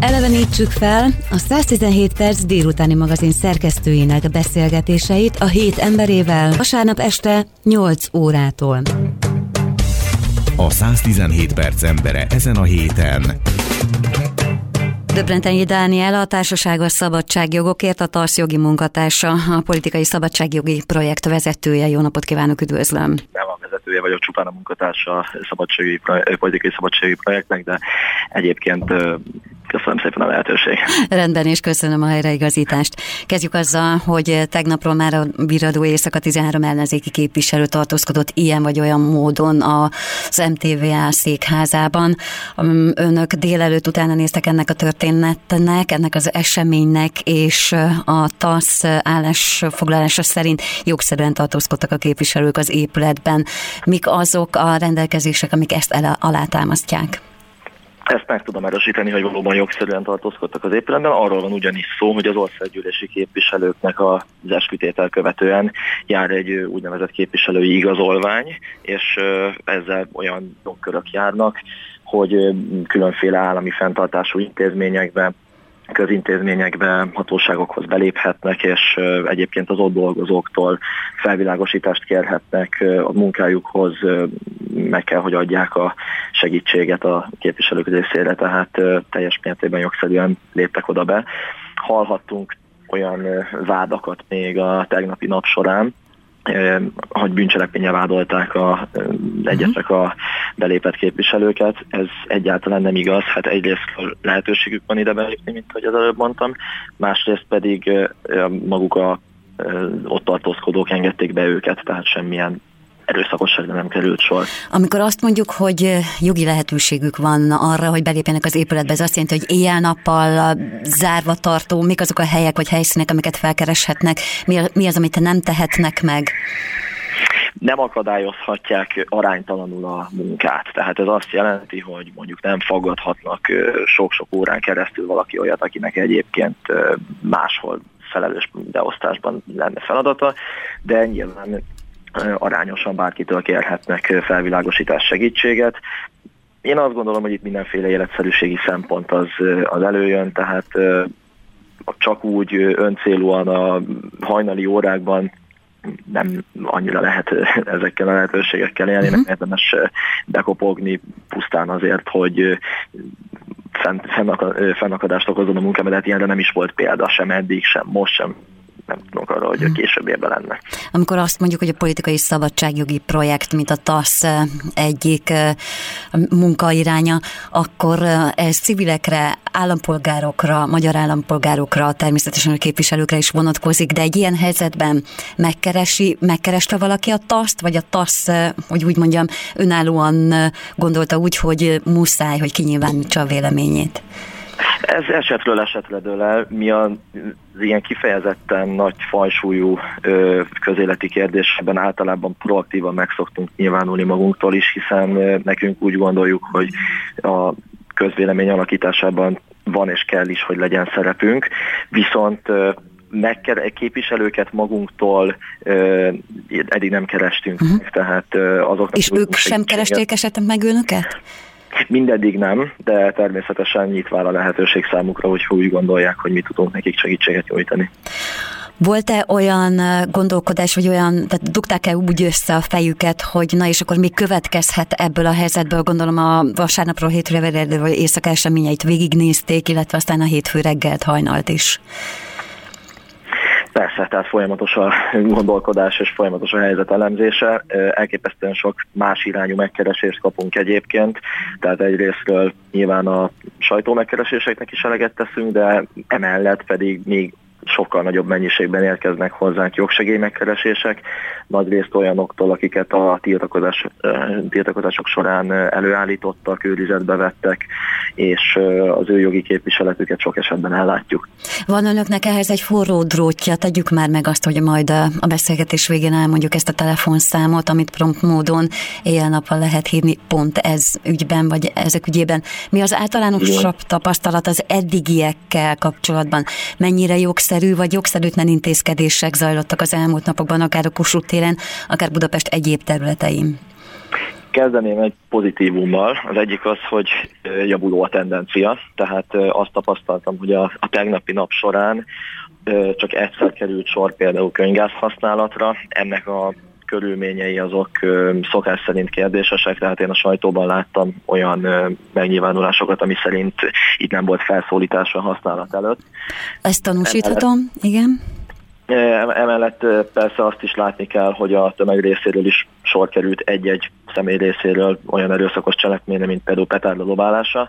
Elevenítsük fel a 117 perc délutáni magazin szerkesztőinek beszélgetéseit a hét emberével vasárnap este 8 órától. A 117 perc embere ezen a héten. Döbrentenyi Dániel, a Társaságos Szabadságjogokért a TASZ jogi munkatársa, a Politikai Szabadságjogi Projekt vezetője. Jó napot kívánok, üdvözlöm! Nem a vezetője vagyok, csupán a munkatársa a szabadsági, politikai szabadsági projektnek, de egyébként Köszönöm szépen a lehetőség. Rendben, és köszönöm a helyreigazítást. Kezdjük azzal, hogy tegnapról már a Viradó Éjszaka 13 ellenzéki képviselő tartózkodott ilyen vagy olyan módon az MTVA székházában. Önök délelőtt utána néztek ennek a történetnek, ennek az eseménynek, és a TASZ állásfoglalása szerint jogszerűen tartózkodtak a képviselők az épületben. Mik azok a rendelkezések, amik ezt alátámasztják? Ezt meg tudom erősíteni, hogy valóban jogszerűen tartózkodtak az épületben. Arról van ugyanis szó, hogy az országgyűlési képviselőknek az eskütétel követően jár egy úgynevezett képviselői igazolvány, és ezzel olyan jogkörök járnak, hogy különféle állami fenntartású intézményekben közintézményekbe, hatóságokhoz beléphetnek, és egyébként az ott dolgozóktól felvilágosítást kérhetnek a munkájukhoz, meg kell, hogy adják a segítséget a képviselők részére, tehát teljes mértékben jogszerűen léptek oda be. Hallhattunk olyan vádakat még a tegnapi nap során, hogy bűncselekménye vádolták a, egyesek a belépett képviselőket. Ez egyáltalán nem igaz. Hát egyrészt lehetőségük van ide belépni, mint hogy az előbb mondtam, másrészt pedig maguk a ott tartózkodók engedték be őket, tehát semmilyen erőszakosságra nem került sor. Amikor azt mondjuk, hogy jogi lehetőségük van arra, hogy belépjenek az épületbe, ez azt jelenti, hogy éjjel-nappal zárva tartó, mik azok a helyek vagy helyszínek, amiket felkereshetnek, mi, az, amit nem tehetnek meg? nem akadályozhatják aránytalanul a munkát. Tehát ez azt jelenti, hogy mondjuk nem fogadhatnak sok-sok órán keresztül valaki olyat, akinek egyébként máshol felelős beosztásban lenne feladata, de nyilván arányosan bárkitől kérhetnek felvilágosítás segítséget. Én azt gondolom, hogy itt mindenféle életszerűségi szempont az, az előjön, tehát csak úgy öncélúan a hajnali órákban nem annyira lehet ezekkel a lehetőségekkel élni, uh-huh. érdemes bekopogni pusztán azért, hogy fennakadást okozon a munkám, de hát ilyenre nem is volt példa sem eddig, sem most, sem nem tudunk arra, hogy a később évben lenne. Amikor azt mondjuk, hogy a politikai szabadságjogi projekt, mint a TASZ egyik munkairánya, akkor ez civilekre, állampolgárokra, magyar állampolgárokra, természetesen a képviselőkre is vonatkozik, de egy ilyen helyzetben megkeresi, megkereste valaki a TASZ-t, vagy a TASZ, hogy úgy mondjam, önállóan gondolta úgy, hogy muszáj, hogy kinyilvánítsa a véleményét? Ez esetről esetre dől el. Mi az ilyen kifejezetten nagy fajsúlyú ö, közéleti kérdésben általában proaktívan meg szoktunk nyilvánulni magunktól is, hiszen ö, nekünk úgy gondoljuk, hogy a közvélemény alakításában van és kell is, hogy legyen szerepünk, viszont ö, megker- képviselőket magunktól ö, eddig nem kerestünk, uh-huh. tehát ö, azok. És ők sem keresték esetleg meg önöket? Mindeddig nem, de természetesen nyitva a lehetőség számukra, hogy úgy gondolják, hogy mi tudunk nekik segítséget nyújtani. Volt-e olyan gondolkodás, vagy olyan, tehát dugták-e úgy össze a fejüket, hogy na és akkor mi következhet ebből a helyzetből, gondolom a vasárnapról hétfőre vagy éjszaka eseményeit végignézték, illetve aztán a hétfő reggelt hajnalt is. Persze, tehát folyamatos a gondolkodás és folyamatos a helyzet elemzése. Elképesztően sok más irányú megkeresést kapunk egyébként, tehát egyrésztről nyilván a sajtó megkereséseknek is eleget teszünk, de emellett pedig még sokkal nagyobb mennyiségben érkeznek hozzánk jogsegély megkeresések, nagyrészt olyanoktól, akiket a tiltakozás, tiltakozások során előállítottak, őrizetbe vettek, és az ő jogi képviseletüket sok esetben ellátjuk. Van önöknek ehhez egy forró drótja, tegyük már meg azt, hogy majd a beszélgetés végén elmondjuk ezt a telefonszámot, amit prompt módon éjjel-nappal lehet hívni pont ez ügyben, vagy ezek ügyében. Mi az általánosabb tapasztalat az eddigiekkel kapcsolatban? Mennyire jogszerű vagy jogszerűtlen intézkedések zajlottak az elmúlt napokban, akár a Kossuth téren, akár Budapest egyéb területein? Kezdeném egy pozitívummal. Az egyik az, hogy javuló a tendencia, tehát azt tapasztaltam, hogy a, a tegnapi nap során csak egyszer került sor például könygáz használatra. Ennek a körülményei azok szokás szerint kérdésesek, tehát én a sajtóban láttam olyan megnyilvánulásokat, ami szerint itt nem volt felszólítás a használat előtt. Ezt tanúsíthatom, igen. Emellett persze azt is látni kell, hogy a tömeg részéről is sor került egy-egy személy részéről olyan erőszakos cselekményre, mint például petárda lobálása.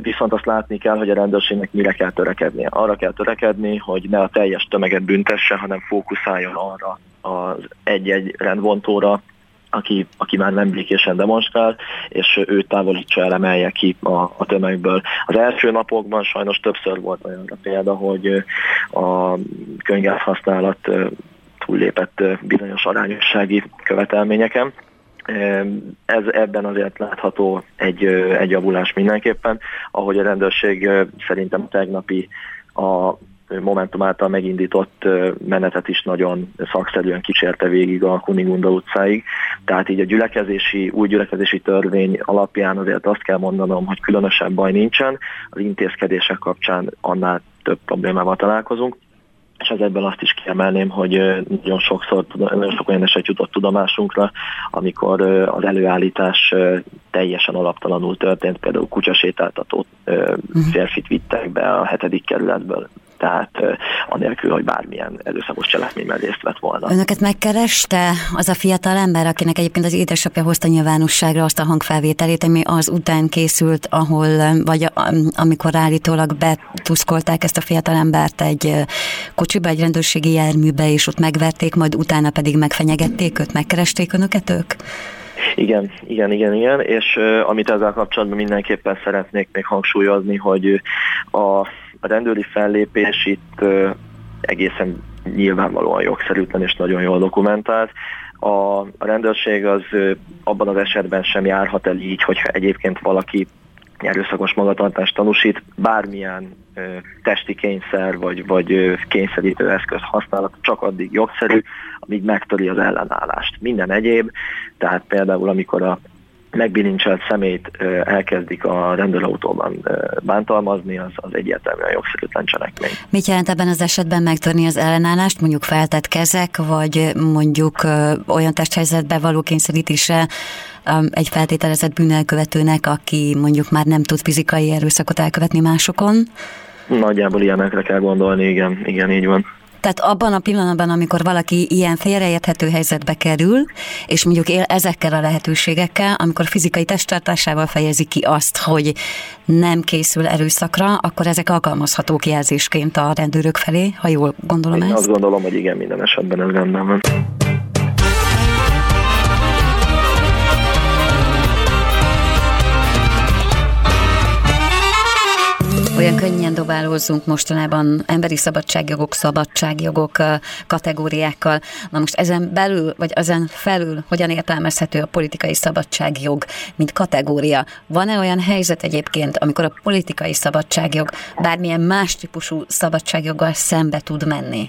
Viszont azt látni kell, hogy a rendőrségnek mire kell törekednie. Arra kell törekedni, hogy ne a teljes tömeget büntesse, hanem fókuszáljon arra az egy-egy rendvontóra, aki, aki már nem békésen demonstrál, és őt távolítsa el, emelje ki a, a tömegből. Az első napokban sajnos többször volt olyan példa, hogy a könygáz használat túllépett bizonyos arányossági követelményeken. Ez ebben azért látható egy, egy javulás mindenképpen, ahogy a rendőrség szerintem tegnapi a Momentum által megindított menetet is nagyon szakszerűen kísérte végig a Kunigunda utcáig. Tehát így a gyülekezési, új gyülekezési törvény alapján azért azt kell mondanom, hogy különösebb baj nincsen. Az intézkedések kapcsán annál több problémával találkozunk és az ebben azt is kiemelném, hogy nagyon sokszor, nagyon sok olyan eset jutott tudomásunkra, amikor az előállítás teljesen alaptalanul történt, például kutyasétáltató mhm. férfit vittek be a hetedik kerületből tehát anélkül, hogy bármilyen erőszakos cselekményben részt vett volna. Önöket megkereste az a fiatal ember, akinek egyébként az édesapja hozta nyilvánosságra azt a hangfelvételét, ami az után készült, ahol, vagy amikor állítólag betuszkolták ezt a fiatal embert egy kocsiba, egy rendőrségi járműbe, és ott megverték, majd utána pedig megfenyegették őt, megkeresték önöket ők? Igen, igen, igen, igen, és uh, amit ezzel kapcsolatban mindenképpen szeretnék még hangsúlyozni, hogy a a rendőri fellépés itt egészen nyilvánvalóan jogszerűtlen és nagyon jól dokumentált. A, a rendőrség az abban az esetben sem járhat el így, hogyha egyébként valaki erőszakos magatartást tanúsít, bármilyen ö, testi kényszer vagy, vagy ö, kényszerítő eszköz használat csak addig jogszerű, amíg megtöri az ellenállást. Minden egyéb, tehát például amikor a megbilincselt szemét elkezdik a rendőrautóban bántalmazni, az, az egyértelműen jogszerűtlen cselekmény. Mit jelent ebben az esetben megtörni az ellenállást, mondjuk feltett kezek, vagy mondjuk olyan testhelyzetbe való kényszerítése egy feltételezett bűnelkövetőnek, aki mondjuk már nem tud fizikai erőszakot elkövetni másokon? Nagyjából ilyenekre kell gondolni, igen, igen, így van. Tehát abban a pillanatban, amikor valaki ilyen félreérthető helyzetbe kerül, és mondjuk él ezekkel a lehetőségekkel, amikor fizikai testtartásával fejezi ki azt, hogy nem készül erőszakra, akkor ezek alkalmazhatók jelzésként a rendőrök felé, ha jól gondolom Én ezt? azt gondolom, hogy igen, minden esetben ez rendben van. Olyan könnyen dobálózzunk mostanában emberi szabadságjogok, szabadságjogok kategóriákkal. Na most ezen belül, vagy ezen felül hogyan értelmezhető a politikai szabadságjog, mint kategória? Van-e olyan helyzet egyébként, amikor a politikai szabadságjog bármilyen más típusú szabadságjoggal szembe tud menni?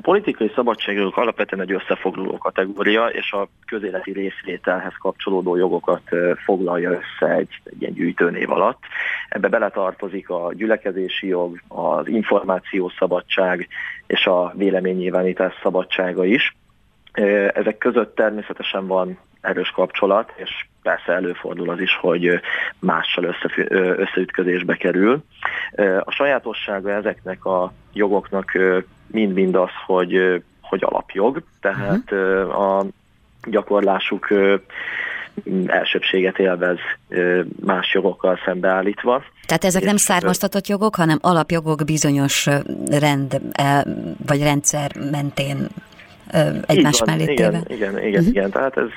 A politikai szabadságjogok alapvetően egy összefoglaló kategória, és a közéleti részvételhez kapcsolódó jogokat foglalja össze egy, egy ilyen gyűjtőnév alatt. Ebbe beletartozik a gyülekezési jog, az információszabadság és a véleménynyilvánítás szabadsága is. Ezek között természetesen van erős kapcsolat, és persze előfordul az is, hogy mással összefü- összeütközésbe kerül. A sajátossága ezeknek a jogoknak mind-mind az, hogy, hogy alapjog, tehát uh-huh. a gyakorlásuk elsőbséget élvez más jogokkal szembeállítva. Tehát ezek nem származtatott jogok, hanem alapjogok bizonyos rend vagy rendszer mentén egymás van, mellé téve. Igen, igen, igen, uh-huh. igen, tehát ez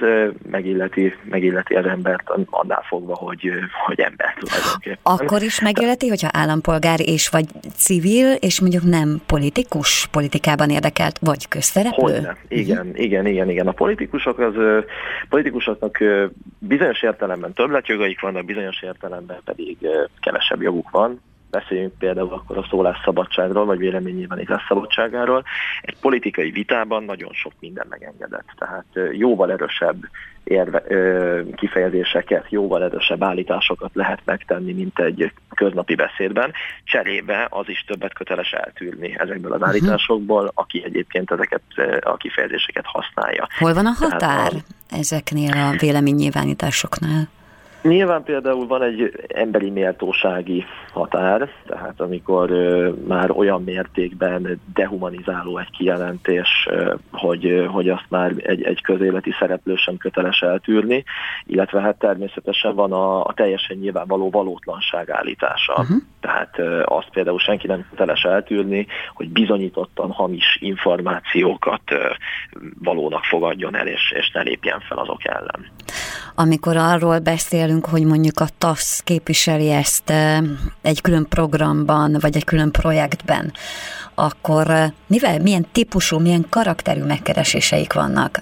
megilleti, megilleti az embert annál fogva, hogy, hogy ember tulajdonképpen. Akkor is megilleti, hogyha állampolgár és vagy civil, és mondjuk nem politikus, politikában érdekelt, vagy közszereplő? Hogyne. Igen, uh-huh. igen, igen, igen. A politikusok az, politikusoknak bizonyos értelemben többletjogaik vannak, bizonyos értelemben pedig kevesebb joguk van, beszéljünk például akkor a szólásszabadságról, vagy véleménynyilvánítás szabadságáról, egy politikai vitában nagyon sok minden megengedett. Tehát jóval erősebb érve, ö, kifejezéseket, jóval erősebb állításokat lehet megtenni, mint egy köznapi beszédben. Cserébe az is többet köteles eltűrni ezekből az mhm. állításokból, aki egyébként ezeket a kifejezéseket használja. Hol van a határ Tehát a... ezeknél a véleménynyilvánításoknál? Nyilván például van egy emberi méltósági határ, tehát amikor ö, már olyan mértékben dehumanizáló egy kijelentés, ö, hogy, ö, hogy azt már egy, egy közéleti szereplő sem köteles eltűrni, illetve hát természetesen van a, a teljesen nyilvánvaló valótlanság állítása. Uh-huh. Tehát ö, azt például senki nem köteles eltűrni, hogy bizonyítottan hamis információkat ö, valónak fogadjon el, és, és ne lépjen fel azok ellen. Amikor arról beszélünk, hogy mondjuk a TASZ képviseli ezt egy külön programban, vagy egy külön projektben, akkor mivel, milyen típusú, milyen karakterű megkereséseik vannak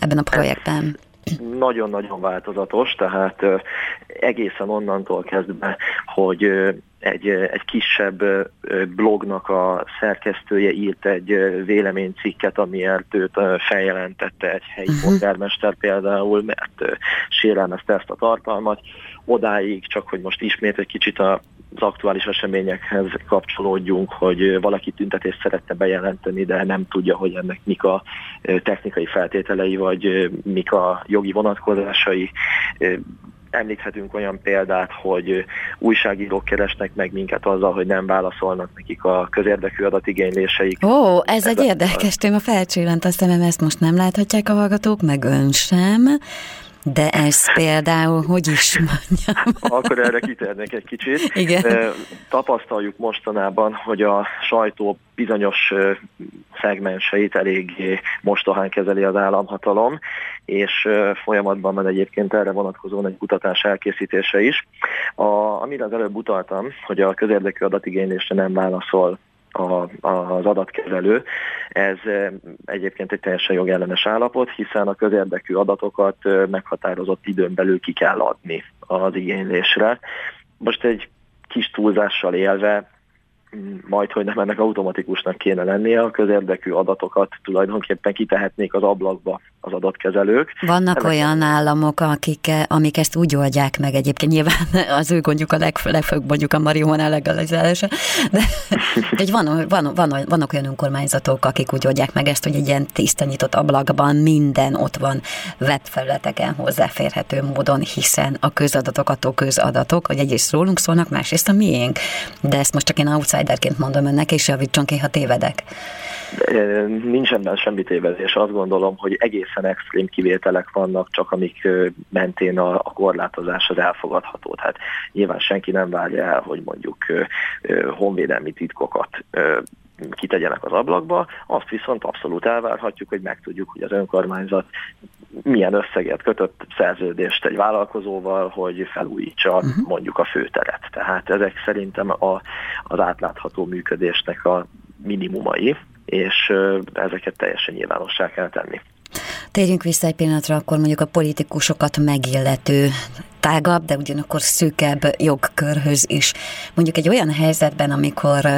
ebben a projektben? Nagyon-nagyon változatos, tehát egészen onnantól kezdve, hogy egy, egy kisebb blognak a szerkesztője írt egy véleménycikket, amiért őt feljelentette egy helyi uh-huh. polgármester például, mert sérelmezte ezt a tartalmat. Odáig, csak hogy most ismét egy kicsit a az aktuális eseményekhez kapcsolódjunk, hogy valaki tüntetést szeretne bejelenteni, de nem tudja, hogy ennek mik a technikai feltételei, vagy mik a jogi vonatkozásai említhetünk olyan példát, hogy újságírók keresnek meg minket azzal, hogy nem válaszolnak nekik a közérdekű adatigényléseik. Ó, ez egy érdekes téma, felcsillant a szemem, ezt most nem láthatják a hallgatók, meg ön sem. De ez például, hogy is mondjam? Akkor erre kitérnék egy kicsit. Igen. Tapasztaljuk mostanában, hogy a sajtó bizonyos szegmenseit eléggé mostohán kezeli az államhatalom, és folyamatban van egyébként erre vonatkozóan egy kutatás elkészítése is. A, amire az előbb utaltam, hogy a közérdekű adatigénylésre nem válaszol a, az adatkezelő. Ez egyébként egy teljesen jogellenes állapot, hiszen a közérdekű adatokat meghatározott időn belül ki kell adni az igénylésre. Most egy kis túlzással élve majd, hogy nem ennek automatikusnak kéne lennie, a közérdekű adatokat tulajdonképpen kitehetnék az ablakba az adatkezelők. Vannak Ennek olyan államok, akik, amik ezt úgy oldják meg egyébként, nyilván az ő gondjuk a legfőbb mondjuk a marihuana legalizálása, de hogy van, van, van, vannak olyan önkormányzatok, akik úgy oldják meg ezt, hogy egy ilyen tiszta nyitott ablakban minden ott van webfelületeken hozzáférhető módon, hiszen a közadatok attól közadatok, hogy egyrészt rólunk szólnak, másrészt a miénk. De ezt most csak én outside outsiderként mondom önnek, és javítson ki, ha tévedek. Nincs ebben semmi tévedés. Azt gondolom, hogy egészen extrém kivételek vannak, csak amik mentén a, a korlátozás az elfogadható. Tehát nyilván senki nem várja el, hogy mondjuk honvédelmi titkokat kitegyenek az ablakba, azt viszont abszolút elvárhatjuk, hogy megtudjuk, hogy az önkormányzat milyen összeget kötött szerződést egy vállalkozóval, hogy felújítsa uh-huh. mondjuk a főteret. Tehát ezek szerintem a, az átlátható működésnek a minimumai, és ezeket teljesen nyilvánossá kell tenni. Térjünk vissza egy pillanatra, akkor mondjuk a politikusokat megillető tágabb, de ugyanakkor szűkebb jogkörhöz is. Mondjuk egy olyan helyzetben, amikor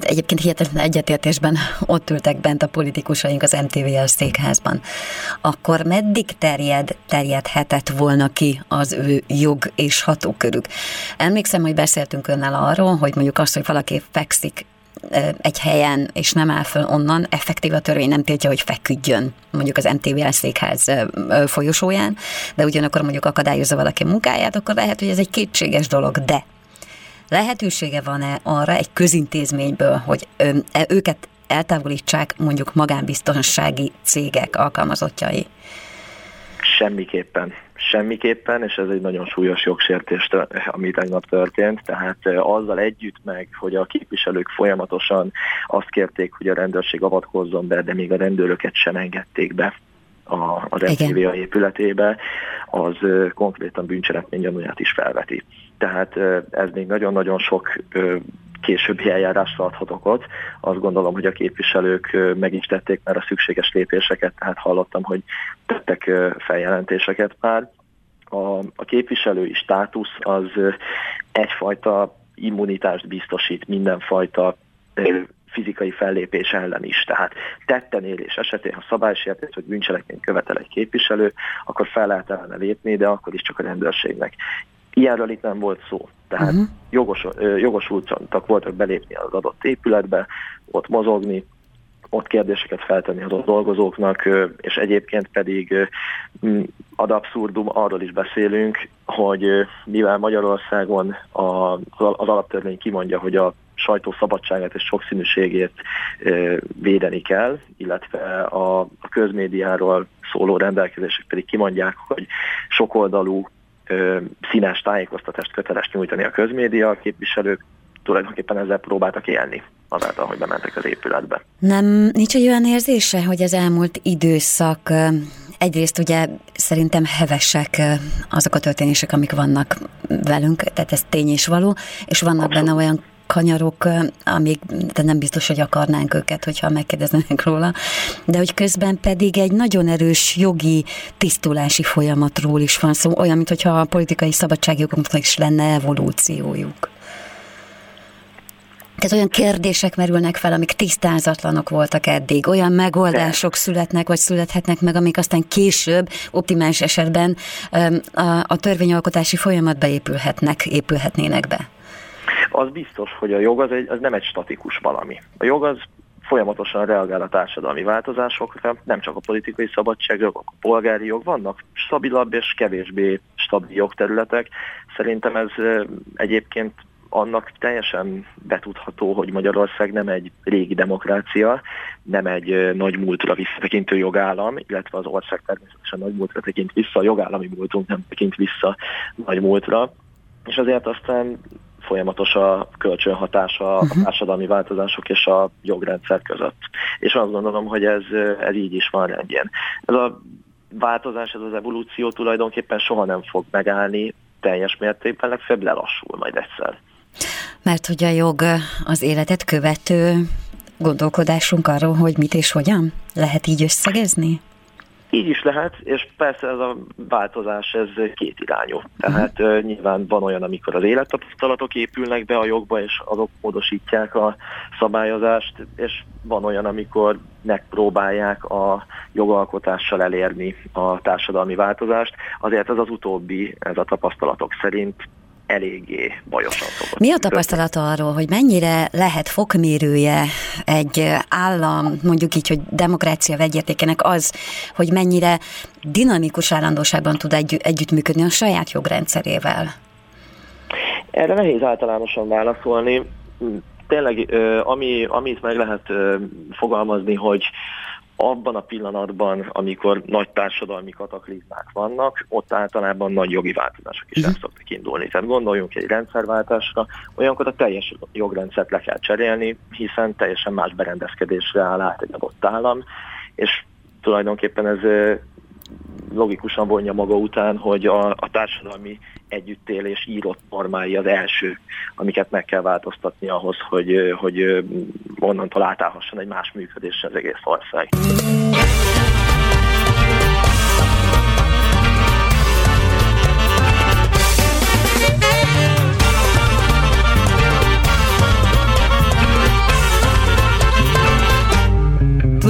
Egyébként hihetetlen egyetértésben ott ültek bent a politikusaink az MTV-el székházban. Akkor meddig terjed, terjedhetett volna ki az ő jog és hatókörük? Emlékszem, hogy beszéltünk önnel arról, hogy mondjuk azt, hogy valaki fekszik egy helyen, és nem áll föl onnan, effektív a törvény nem tiltja, hogy feküdjön mondjuk az MTVL székház folyosóján, de ugyanakkor mondjuk akadályozza valaki munkáját, akkor lehet, hogy ez egy kétséges dolog, de lehetősége van-e arra egy közintézményből, hogy e, őket eltávolítsák mondjuk magánbiztonsági cégek alkalmazottjai? Semmiképpen. Semmiképpen, és ez egy nagyon súlyos jogsértés, ami tegnap történt. Tehát azzal együtt meg, hogy a képviselők folyamatosan azt kérték, hogy a rendőrség avatkozzon be, de még a rendőröket sem engedték be a, az MTVA épületébe, az konkrétan bűncselekmény gyanúját is felveti. Tehát ez még nagyon-nagyon sok későbbi eljárásra adhat okot. Azt gondolom, hogy a képviselők meg is tették már a szükséges lépéseket, tehát hallottam, hogy tettek feljelentéseket már. A, a képviselői státusz az egyfajta immunitást biztosít mindenfajta fizikai fellépés ellen is. Tehát tetten élés esetén, ha szabálysértés vagy bűncselekményt követel egy képviselő, akkor fel lehet ellene lépni, de akkor is csak a rendőrségnek. Ilyenről itt nem volt szó. Tehát uh-huh. jogos, jogosultak voltak belépni az adott épületbe, ott mozogni, ott kérdéseket feltenni az ott dolgozóknak, és egyébként pedig ad abszurdum arról is beszélünk, hogy mivel Magyarországon az alaptörvény kimondja, hogy a sajtó szabadságát és sokszínűségét védeni kell, illetve a közmédiáról szóló rendelkezések pedig kimondják, hogy sokoldalú színes tájékoztatást köteles nyújtani a közmédia a képviselők, tulajdonképpen ezzel próbáltak élni azáltal, hogy bementek az épületbe. Nem, nincs egy olyan érzése, hogy az elmúlt időszak egyrészt ugye szerintem hevesek azok a történések, amik vannak velünk, tehát ez tény és való, és vannak Abszolút. benne olyan kanyarok, amíg de nem biztos, hogy akarnánk őket, hogyha megkérdeznénk róla, de hogy közben pedig egy nagyon erős jogi tisztulási folyamatról is van szó, olyan, mintha a politikai szabadságjogoknak is lenne evolúciójuk. Tehát olyan kérdések merülnek fel, amik tisztázatlanok voltak eddig, olyan megoldások születnek, vagy születhetnek meg, amik aztán később, optimális esetben a, a törvényalkotási folyamatba épülhetnek, épülhetnének be. Az biztos, hogy a jog az, egy, az nem egy statikus valami. A jog az folyamatosan reagál a társadalmi változásokra, nem csak a politikai szabadságjog, a polgári jog, vannak stabilabb és kevésbé stabil jogterületek. Szerintem ez egyébként annak teljesen betudható, hogy Magyarország nem egy régi demokrácia, nem egy nagy múltra visszatekintő jogállam, illetve az ország természetesen nagy múltra tekint vissza, a jogállami múltunk nem tekint vissza nagy múltra, és azért aztán folyamatos a kölcsönhatása a uh-huh. társadalmi változások és a jogrendszer között. És azt gondolom, hogy ez, ez így is van rendjén. Ez a változás, ez az evolúció tulajdonképpen soha nem fog megállni teljes mértékben, legfeljebb lelassul majd egyszer. Mert hogy a jog az életet követő gondolkodásunk arról, hogy mit és hogyan? Lehet így összegezni? Így is lehet, és persze ez a változás ez két irányú. Tehát uh-huh. uh, nyilván van olyan, amikor az élettapasztalatok épülnek be a jogba, és azok módosítják a szabályozást, és van olyan, amikor megpróbálják a jogalkotással elérni a társadalmi változást. Azért ez az utóbbi, ez a tapasztalatok szerint eléggé bajosan szokott. Mi a tapasztalata arról, hogy mennyire lehet fokmérője egy állam, mondjuk így, hogy demokrácia vegyértékének az, hogy mennyire dinamikus állandóságban tud egy, együttműködni a saját jogrendszerével? Erre nehéz általánosan válaszolni. Tényleg, ami, amit meg lehet fogalmazni, hogy abban a pillanatban, amikor nagy társadalmi kataklizmák vannak, ott általában nagy jogi változások is el szoktak indulni. Tehát gondoljunk egy rendszerváltásra, olyankor a teljes jogrendszert le kell cserélni, hiszen teljesen más berendezkedésre áll át egy adott állam, és tulajdonképpen ez logikusan vonja maga után, hogy a, a társadalmi együttélés írott normái az első, amiket meg kell változtatni ahhoz, hogy, hogy onnantól átállhasson egy más működésre az egész ország.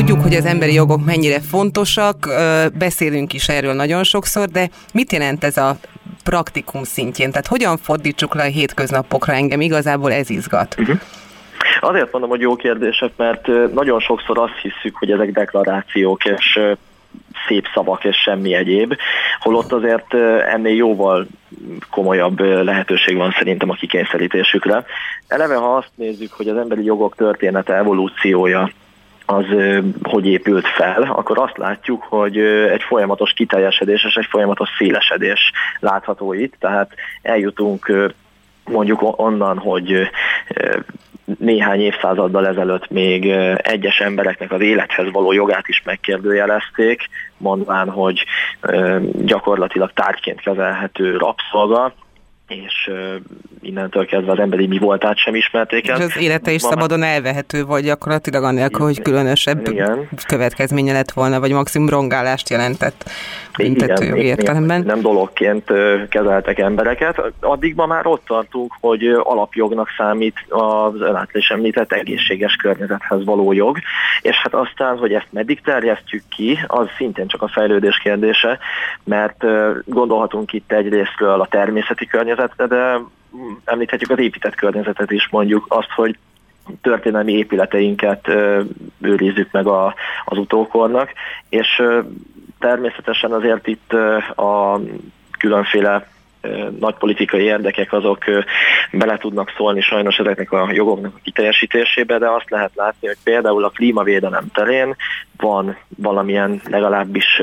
Tudjuk, hogy az emberi jogok mennyire fontosak, beszélünk is erről nagyon sokszor, de mit jelent ez a praktikum szintjén? Tehát hogyan fordítsuk le a hétköznapokra? Engem igazából ez izgat. Uh-huh. Azért mondom, hogy jó kérdések, mert nagyon sokszor azt hiszük, hogy ezek deklarációk, és szép szavak és semmi egyéb, holott azért ennél jóval komolyabb lehetőség van szerintem a kikényszerítésükre. Eleve, ha azt nézzük, hogy az emberi jogok története, evolúciója az hogy épült fel, akkor azt látjuk, hogy egy folyamatos kiteljesedés és egy folyamatos szélesedés látható itt, tehát eljutunk mondjuk onnan, hogy néhány évszázaddal ezelőtt még egyes embereknek az élethez való jogát is megkérdőjelezték, mondván, hogy gyakorlatilag tárgyként kezelhető rabszolga, és uh, innentől kezdve az emberi mi voltát sem ismerték el. És az élete is szabadon elvehető volt gyakorlatilag annélkül, hogy különösebb igen. következménye lett volna, vagy maximum rongálást jelentett büntetőjogi értelemben. Nem dologként kezeltek embereket. Addig ma már ott tartunk, hogy alapjognak számít az ön is említett egészséges környezethez való jog, és hát aztán, hogy ezt meddig terjesztjük ki, az szintén csak a fejlődés kérdése, mert gondolhatunk itt egyrésztről a természeti környezetre, de említhetjük az épített környezetet is, mondjuk azt, hogy történelmi épületeinket őrizzük meg a, az utókornak, és természetesen azért itt a különféle nagy politikai érdekek azok bele tudnak szólni sajnos ezeknek a jogoknak a kiteljesítésébe, de azt lehet látni, hogy például a klímavédelem terén van valamilyen legalábbis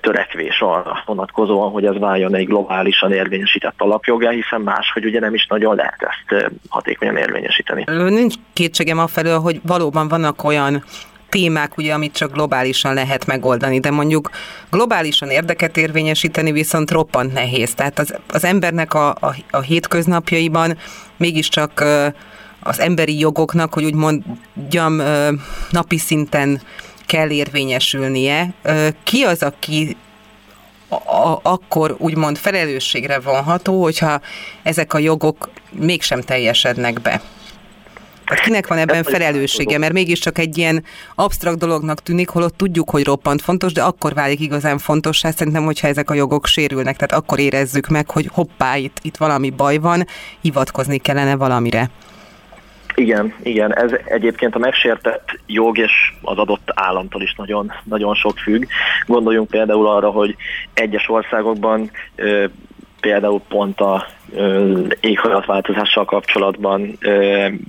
törekvés arra vonatkozóan, hogy ez váljon egy globálisan érvényesített alapjogá, hiszen máshogy ugye nem is nagyon lehet ezt hatékonyan érvényesíteni. Nincs kétségem afelől, hogy valóban vannak olyan témák, ugye, amit csak globálisan lehet megoldani, de mondjuk globálisan érdeket érvényesíteni viszont roppant nehéz. Tehát az, az embernek a, a, a hétköznapjaiban mégiscsak az emberi jogoknak, hogy úgy mondjam, napi szinten kell érvényesülnie. Ki az, aki a, akkor úgymond felelősségre vonható, hogyha ezek a jogok mégsem teljesednek be? Hát kinek van ebben felelőssége, mert mégiscsak egy ilyen absztrakt dolognak tűnik, holott tudjuk, hogy roppant fontos, de akkor válik igazán fontossá, szerintem, hogyha ezek a jogok sérülnek, tehát akkor érezzük meg, hogy hoppá, itt, itt valami baj van, hivatkozni kellene valamire. Igen, igen, ez egyébként a megsértett jog és az adott államtól is nagyon, nagyon sok függ. Gondoljunk például arra, hogy egyes országokban például pont a éghajlatváltozással kapcsolatban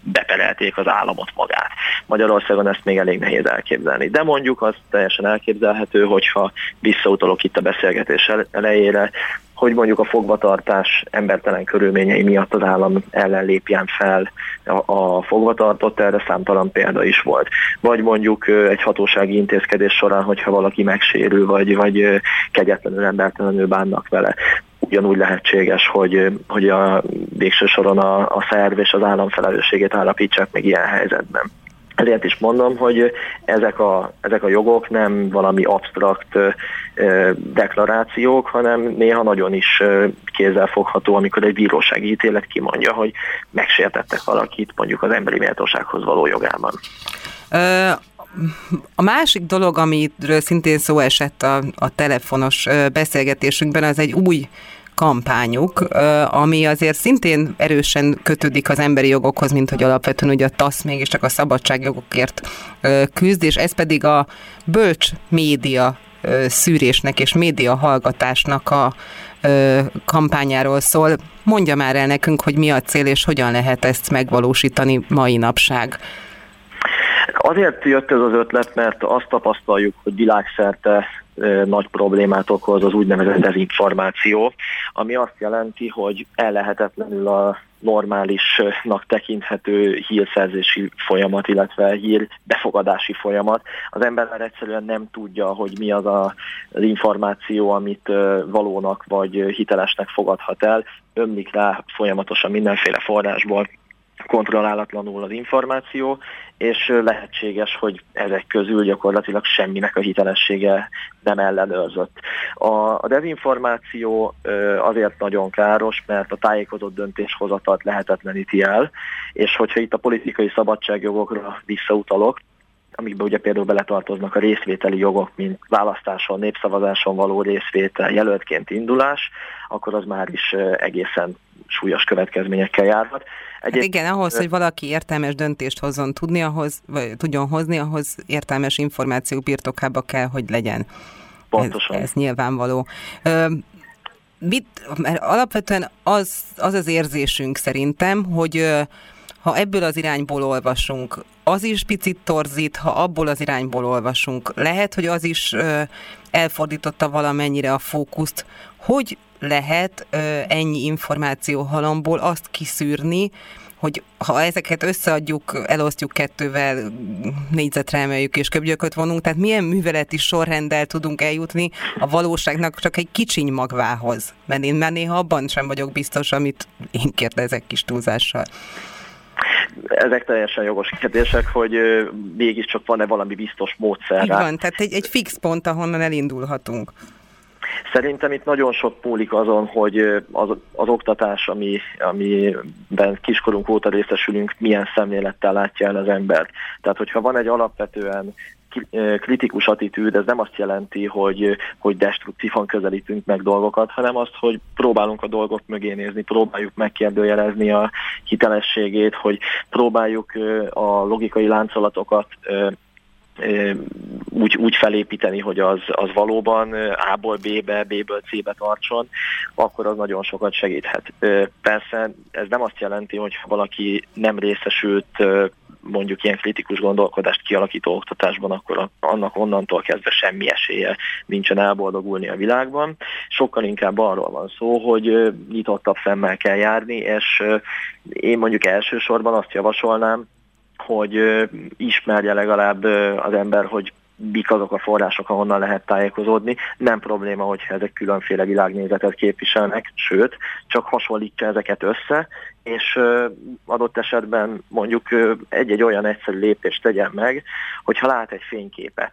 beperelték az államot magát. Magyarországon ezt még elég nehéz elképzelni. De mondjuk az teljesen elképzelhető, hogyha visszautalok itt a beszélgetés elejére, hogy mondjuk a fogvatartás embertelen körülményei miatt az állam ellen lépjen fel a, a fogvatartott, erre számtalan példa is volt. Vagy mondjuk egy hatósági intézkedés során, hogyha valaki megsérül, vagy, vagy kegyetlenül embertelenül bánnak vele ugyanúgy lehetséges, hogy, hogy a végső soron a, a szerv és az állam felelősségét állapítsák meg ilyen helyzetben. Ezért is mondom, hogy ezek a, ezek a jogok nem valami absztrakt deklarációk, hanem néha nagyon is kézzelfogható, amikor egy bírósági ítélet kimondja, hogy megsértettek valakit mondjuk az emberi méltósághoz való jogában. A másik dolog, amiről szintén szó esett a, a telefonos beszélgetésünkben, az egy új kampányuk, ami azért szintén erősen kötődik az emberi jogokhoz, mint hogy alapvetően ugye a TASZ mégiscsak a szabadságjogokért küzd, és ez pedig a bölcs média szűrésnek és média hallgatásnak a kampányáról szól. Mondja már el nekünk, hogy mi a cél, és hogyan lehet ezt megvalósítani mai napság. Azért jött ez az ötlet, mert azt tapasztaljuk, hogy világszerte nagy problémát okoz az úgynevezett dezinformáció, ami azt jelenti, hogy ellehetetlenül a normálisnak tekinthető hírszerzési folyamat, illetve hír befogadási folyamat. Az ember már egyszerűen nem tudja, hogy mi az a, az információ, amit valónak vagy hitelesnek fogadhat el. Ömlik rá folyamatosan mindenféle forrásból kontrollálatlanul az információ, és lehetséges, hogy ezek közül gyakorlatilag semminek a hitelessége nem ellenőrzött. A, a dezinformáció azért nagyon káros, mert a tájékozott döntéshozatalt lehetetleníti el, és hogyha itt a politikai szabadságjogokra visszautalok, amikbe ugye például beletartoznak a részvételi jogok, mint választáson, népszavazáson való részvétel, jelöltként indulás, akkor az már is egészen súlyos következményekkel járhat. Hát igen, ahhoz, hogy valaki értelmes döntést hozzon tudni, ahhoz, vagy tudjon hozni, ahhoz értelmes információ birtokába kell, hogy legyen. Pontosan. Ez, ez nyilvánvaló. Ö, mit, mert alapvetően az, az az érzésünk szerintem, hogy ha ebből az irányból olvasunk, az is picit torzít, ha abból az irányból olvasunk. Lehet, hogy az is elfordította valamennyire a fókuszt. Hogy lehet ennyi információ halomból azt kiszűrni, hogy ha ezeket összeadjuk, elosztjuk kettővel, négyzetre emeljük és köbgyököt vonunk, tehát milyen műveleti sorrenddel tudunk eljutni a valóságnak csak egy kicsiny magvához? Mert én már néha abban sem vagyok biztos, amit én kérdezek kis túlzással. Ezek teljesen jogos kérdések, hogy mégiscsak van-e valami biztos módszer. Így van, tehát egy, egy fix pont, ahonnan elindulhatunk. Szerintem itt nagyon sok múlik azon, hogy az, az oktatás, ami, amiben kiskorunk óta részesülünk, milyen szemlélettel látja el az embert. Tehát, hogyha van egy alapvetően kritikus attitűd, ez nem azt jelenti, hogy, hogy destruktívan közelítünk meg dolgokat, hanem azt, hogy próbálunk a dolgok mögé nézni, próbáljuk megkérdőjelezni a hitelességét, hogy próbáljuk a logikai láncolatokat úgy, úgy felépíteni, hogy az, az valóban A-ból B-be, B-ből C-be tartson, akkor az nagyon sokat segíthet. Persze ez nem azt jelenti, hogy valaki nem részesült mondjuk ilyen kritikus gondolkodást kialakító oktatásban, akkor annak onnantól kezdve semmi esélye nincsen elboldogulni a világban. Sokkal inkább arról van szó, hogy nyitottabb szemmel kell járni, és én mondjuk elsősorban azt javasolnám, hogy ismerje legalább az ember, hogy mik azok a források, ahonnan lehet tájékozódni. Nem probléma, hogyha ezek különféle világnézetet képviselnek, sőt, csak hasonlítja ezeket össze, és adott esetben mondjuk egy-egy olyan egyszerű lépést tegyen meg, hogyha lát egy fényképet,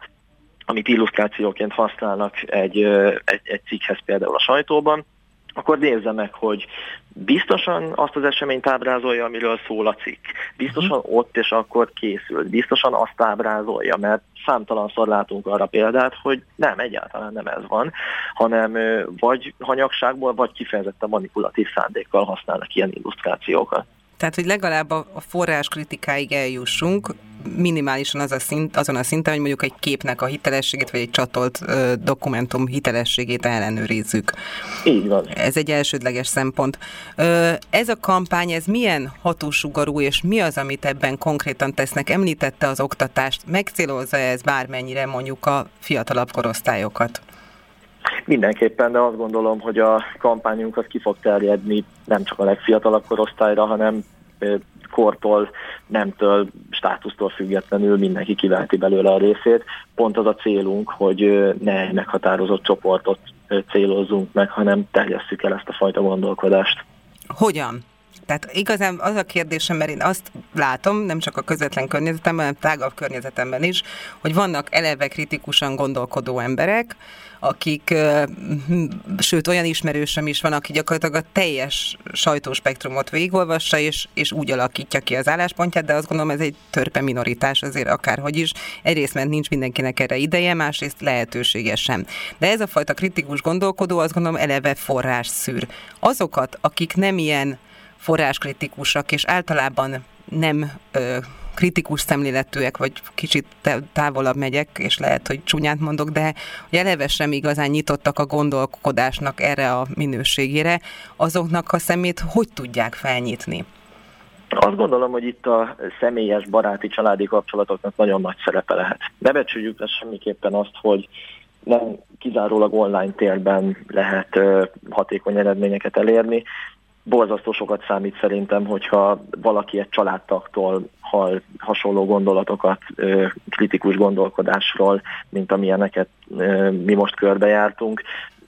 amit illusztrációként használnak egy, egy, egy cikkhez például a sajtóban, akkor nézze meg, hogy biztosan azt az eseményt ábrázolja, amiről szól a cikk. Biztosan uh-huh. ott és akkor készült. Biztosan azt ábrázolja, mert számtalanszor látunk arra példát, hogy nem, egyáltalán nem ez van, hanem vagy hanyagságból, vagy kifejezetten manipulatív szándékkal használnak ilyen illusztrációkat. Tehát, hogy legalább a forrás kritikáig eljussunk, minimálisan az a szint, azon a szinten, hogy mondjuk egy képnek a hitelességét, vagy egy csatolt ö, dokumentum hitelességét ellenőrizzük. Így van. Ez egy elsődleges szempont. Ö, ez a kampány, ez milyen hatósugarú, és mi az, amit ebben konkrétan tesznek? Említette az oktatást, megcélozza ez bármennyire mondjuk a fiatalabb korosztályokat? Mindenképpen, de azt gondolom, hogy a kampányunk az ki fog terjedni nem csak a legfiatalabb korosztályra, hanem kortól, nemtől, státusztól függetlenül mindenki kiveheti belőle a részét. Pont az a célunk, hogy ne egy meghatározott csoportot célozzunk meg, hanem terjesszük el ezt a fajta gondolkodást. Hogyan? Tehát igazán az a kérdésem, mert én azt látom, nem csak a közvetlen környezetemben, hanem tágabb környezetemben is, hogy vannak eleve kritikusan gondolkodó emberek, akik, sőt olyan ismerősöm is van, aki gyakorlatilag a teljes sajtóspektrumot végigolvassa, és, és úgy alakítja ki az álláspontját, de azt gondolom ez egy törpe minoritás azért akárhogy is. Egyrészt, mert nincs mindenkinek erre ideje, másrészt lehetősége sem. De ez a fajta kritikus gondolkodó azt gondolom eleve forrás szűr. Azokat, akik nem ilyen forráskritikusak, és általában nem ö, kritikus szemléletűek, vagy kicsit távolabb megyek, és lehet, hogy csúnyát mondok, de hogy eleve sem igazán nyitottak a gondolkodásnak erre a minőségére, azoknak a szemét hogy tudják felnyitni? Azt gondolom, hogy itt a személyes, baráti, családi kapcsolatoknak nagyon nagy szerepe lehet. Ne becsüljük le semmiképpen azt, hogy nem kizárólag online térben lehet hatékony eredményeket elérni borzasztó sokat számít szerintem, hogyha valaki egy családtaktól hall hasonló gondolatokat, kritikus gondolkodásról, mint amilyeneket mi most körbejártunk.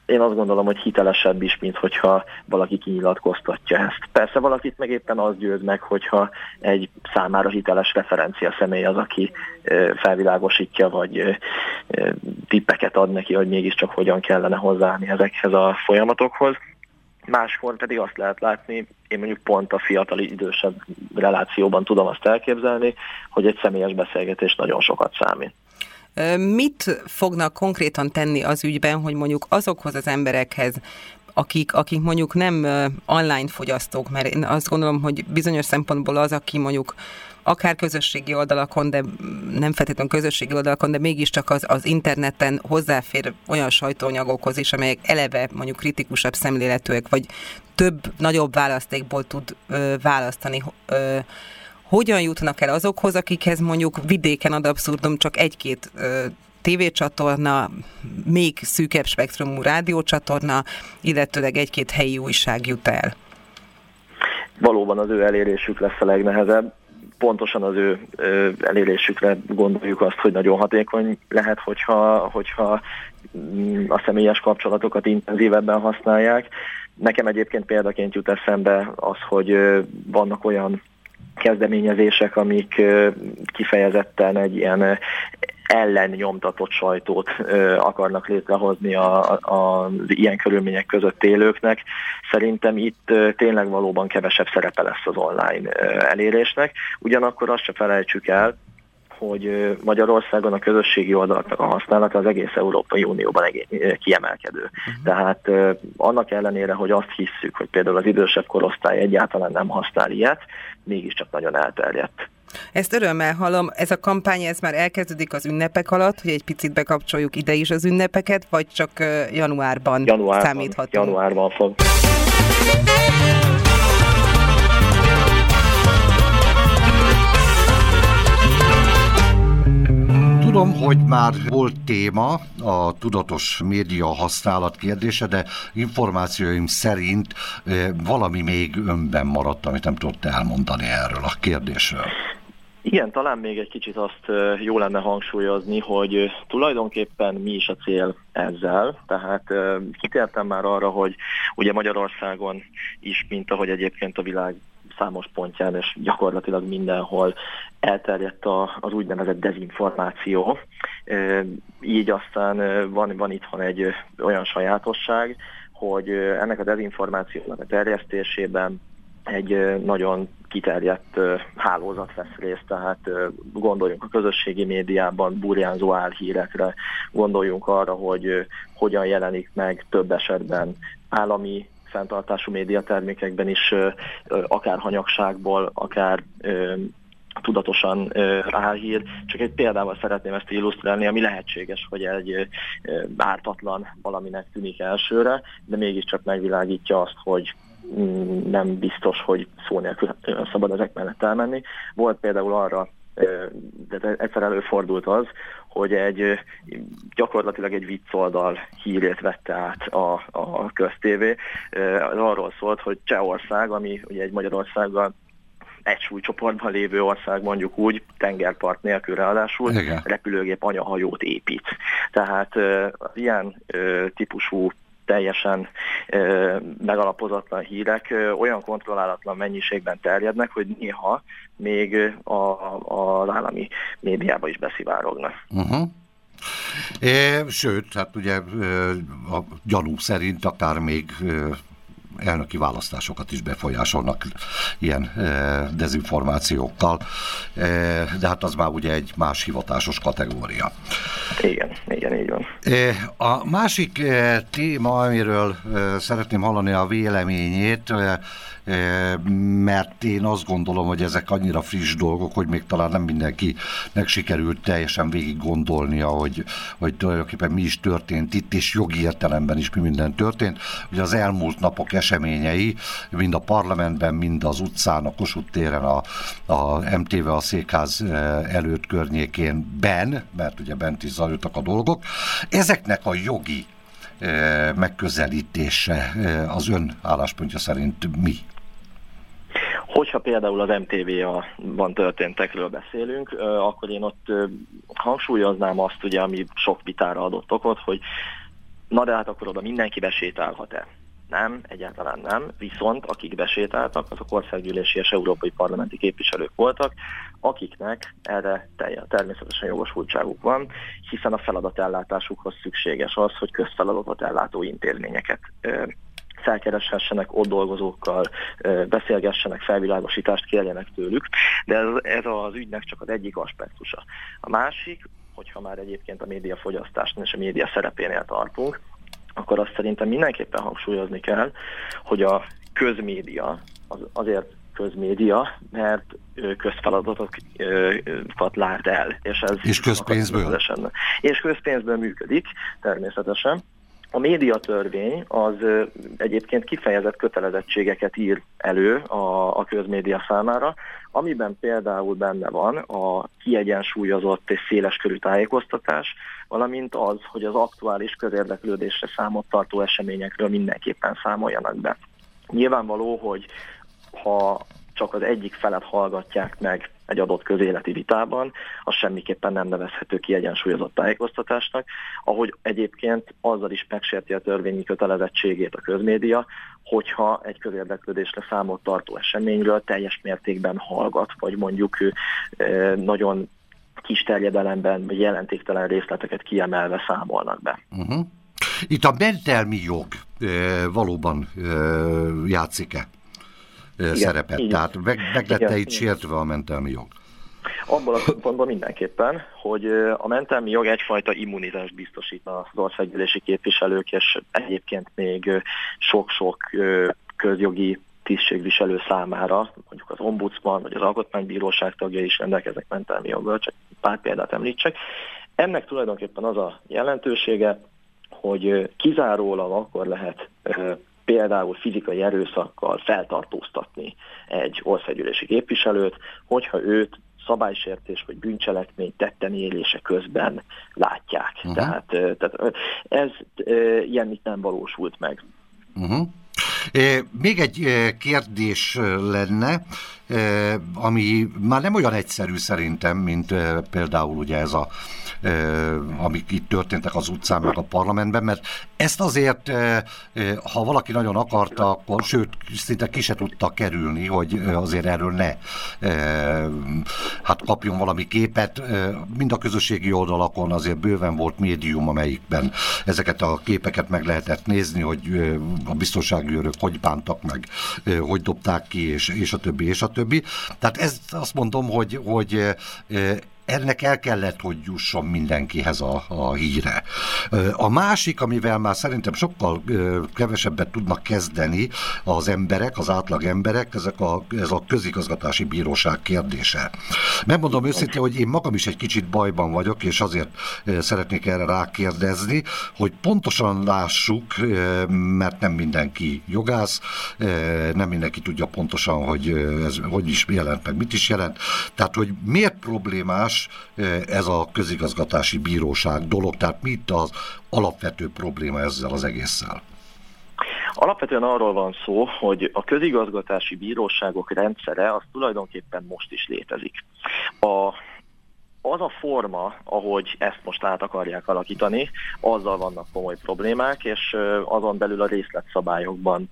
Én azt gondolom, hogy hitelesebb is, mint hogyha valaki kinyilatkoztatja ezt. Persze valakit meg éppen az győz meg, hogyha egy számára hiteles referencia személy az, aki felvilágosítja, vagy tippeket ad neki, hogy mégiscsak hogyan kellene hozzáállni ezekhez a folyamatokhoz máskor pedig azt lehet látni, én mondjuk pont a fiatal idősebb relációban tudom azt elképzelni, hogy egy személyes beszélgetés nagyon sokat számít. Mit fognak konkrétan tenni az ügyben, hogy mondjuk azokhoz az emberekhez, akik, akik mondjuk nem online fogyasztók, mert én azt gondolom, hogy bizonyos szempontból az, aki mondjuk akár közösségi oldalakon, de nem feltétlenül közösségi oldalakon, de mégiscsak az, az interneten hozzáfér olyan sajtóanyagokhoz is, amelyek eleve mondjuk kritikusabb szemléletűek, vagy több, nagyobb választékból tud ö, választani. Ö, hogyan jutnak el azokhoz, akikhez mondjuk vidéken ad abszurdum csak egy-két ö, tévécsatorna, még szűkebb spektrumú rádiócsatorna, illetőleg egy-két helyi újság jut el? valóban az ő elérésük lesz a legnehezebb. Pontosan az ő elérésükre gondoljuk azt, hogy nagyon hatékony lehet, hogyha, hogyha mm, a személyes kapcsolatokat intenzívebben használják. Nekem egyébként példaként jut eszembe az, hogy vannak olyan kezdeményezések, amik kifejezetten egy ilyen ellen nyomtatott sajtót ö, akarnak létrehozni a, a, az ilyen körülmények között élőknek. Szerintem itt ö, tényleg valóban kevesebb szerepe lesz az online ö, elérésnek. Ugyanakkor azt se felejtsük el, hogy Magyarországon a közösségi oldalaknak a használata az egész Európai Unióban kiemelkedő. Uh-huh. Tehát annak ellenére, hogy azt hisszük, hogy például az idősebb korosztály egyáltalán nem használ ilyet, mégiscsak nagyon elterjedt. Ezt örömmel hallom. Ez a kampány, ez már elkezdődik az ünnepek alatt, hogy egy picit bekapcsoljuk ide is az ünnepeket, vagy csak januárban, januárban számíthatunk? Januárban fog. Tudom, hogy már volt téma a tudatos média használat kérdése, de információim szerint valami még önben maradt, amit nem tudott elmondani erről a kérdésről. Igen, talán még egy kicsit azt jó lenne hangsúlyozni, hogy tulajdonképpen mi is a cél ezzel. Tehát kitértem már arra, hogy ugye Magyarországon is, mint ahogy egyébként a világ számos pontján, és gyakorlatilag mindenhol elterjedt a, az úgynevezett dezinformáció. Így aztán van, van itthon egy olyan sajátosság, hogy ennek a dezinformációnak a terjesztésében egy nagyon kiterjedt hálózat vesz részt, tehát gondoljunk a közösségi médiában burjánzó álhírekre, gondoljunk arra, hogy hogyan jelenik meg több esetben állami fenntartású médiatermékekben is akár hanyagságból, akár tudatosan ráhír. Csak egy példával szeretném ezt illusztrálni, ami lehetséges, hogy egy ártatlan valaminek tűnik elsőre, de mégiscsak megvilágítja azt, hogy nem biztos, hogy szó nélkül szabad ezek mellett elmenni. Volt például arra de egyszer előfordult az, hogy egy gyakorlatilag egy viccoldal hírét vette át a, a köztévé. Az arról szólt, hogy Csehország, ami ugye egy Magyarországgal egy súlycsoportban lévő ország mondjuk úgy, tengerpart nélkül ráadásul, Igen. repülőgép anyahajót épít. Tehát az ilyen típusú teljesen ö, megalapozatlan hírek ö, olyan kontrollálatlan mennyiségben terjednek, hogy néha még a, a, az állami médiába is beszivárognak. Uh-huh. É, sőt, hát ugye a gyanú szerint akár még elnöki választásokat is befolyásolnak ilyen e, dezinformációkkal, e, de hát az már ugye egy más hivatásos kategória. Igen, igen, így van. E, a másik téma, amiről szeretném hallani a véleményét, mert én azt gondolom, hogy ezek annyira friss dolgok, hogy még talán nem mindenkinek sikerült teljesen végig gondolnia, hogy, hogy tulajdonképpen mi is történt itt, és jogi értelemben is mi minden történt. Ugye az elmúlt napok eseményei, mind a parlamentben, mind az utcán, a Kossuth téren, a, a MTV a székház előtt környékén ben, mert ugye bent is zajlottak a dolgok, ezeknek a jogi megközelítése az ön álláspontja szerint mi? Hogyha például az MTV-ban történtekről beszélünk, akkor én ott hangsúlyoznám azt, ugye, ami sok vitára adott okot, hogy na de hát akkor oda mindenki besétálhat-e? Nem, egyáltalán nem. Viszont akik besétáltak, azok országgyűlési és európai parlamenti képviselők voltak, akiknek erre természetesen jogosultságuk van, hiszen a feladatellátásukhoz szükséges az, hogy közfeladatot ellátó intézményeket felkereshessenek ott dolgozókkal, beszélgessenek, felvilágosítást kérjenek tőlük, de ez, ez az ügynek csak az egyik aspektusa. A másik, hogyha már egyébként a médiafogyasztásnál és a média szerepénél tartunk, akkor azt szerintem mindenképpen hangsúlyozni kell, hogy a közmédia az azért közmédia, mert közfeladatokat lát el. És, ez és közpénzből? És közpénzből működik, természetesen. A médiatörvény az egyébként kifejezett kötelezettségeket ír elő a, a közmédia számára, amiben például benne van a kiegyensúlyozott és széleskörű tájékoztatás, valamint az, hogy az aktuális közérdeklődésre számot tartó eseményekről mindenképpen számoljanak be. Nyilvánvaló, hogy ha csak az egyik felet hallgatják meg egy adott közéleti vitában, az semmiképpen nem nevezhető kiegyensúlyozott tájékoztatásnak, ahogy egyébként azzal is megsérti a törvényi kötelezettségét a közmédia, hogyha egy közérdeklődésre számot tartó eseményről teljes mértékben hallgat, vagy mondjuk nagyon kis terjedelemben, vagy jelentéktelen részleteket kiemelve számolnak be. Uh-huh. Itt a mentelmi jog valóban játszik-e igen, szerepet? Így. Tehát meg, meg lett itt sértve a mentelmi jog? Abban a szempontból mindenképpen, hogy a mentelmi jog egyfajta immunitást biztosítna az országgyűlési képviselők, és egyébként még sok-sok közjogi tisztségviselő számára, mondjuk az ombudsman vagy az alkotmánybíróság tagja is rendelkeznek mentelmi joggal, csak pár példát említsek. Ennek tulajdonképpen az a jelentősége, hogy kizárólag akkor lehet például fizikai erőszakkal feltartóztatni egy országgyűlési képviselőt, hogyha őt szabálysértés vagy bűncselekmény tetten élése közben látják. Uh-huh. Tehát, tehát ez ilyen itt nem valósult meg. Uh-huh. Még egy kérdés lenne, ami már nem olyan egyszerű szerintem, mint például ugye ez a amik itt történtek az utcán, meg a parlamentben, mert ezt azért, ha valaki nagyon akarta, akkor sőt, szinte ki se tudta kerülni, hogy azért erről ne hát kapjon valami képet. Mind a közösségi oldalakon azért bőven volt médium, amelyikben ezeket a képeket meg lehetett nézni, hogy a biztonsági őrök hogy bántak meg, hogy dobták ki, és, és a többi, és a többi. Tehát ezt azt mondom, hogy, hogy ennek el kellett, hogy jusson mindenkihez a, a híre. A másik, amivel már szerintem sokkal kevesebbet tudnak kezdeni az emberek, az átlag emberek, ezek a, ez a közigazgatási bíróság kérdése. Megmondom őszintén, hogy én magam is egy kicsit bajban vagyok, és azért szeretnék erre rákérdezni, hogy pontosan lássuk, mert nem mindenki jogász, nem mindenki tudja pontosan, hogy ez hogy is jelent, meg mit is jelent. Tehát, hogy miért problémás ez a közigazgatási bíróság dolog, tehát mi az alapvető probléma ezzel az egésszel? Alapvetően arról van szó, hogy a közigazgatási bíróságok rendszere az tulajdonképpen most is létezik. A az a forma, ahogy ezt most át akarják alakítani, azzal vannak komoly problémák, és azon belül a részletszabályokban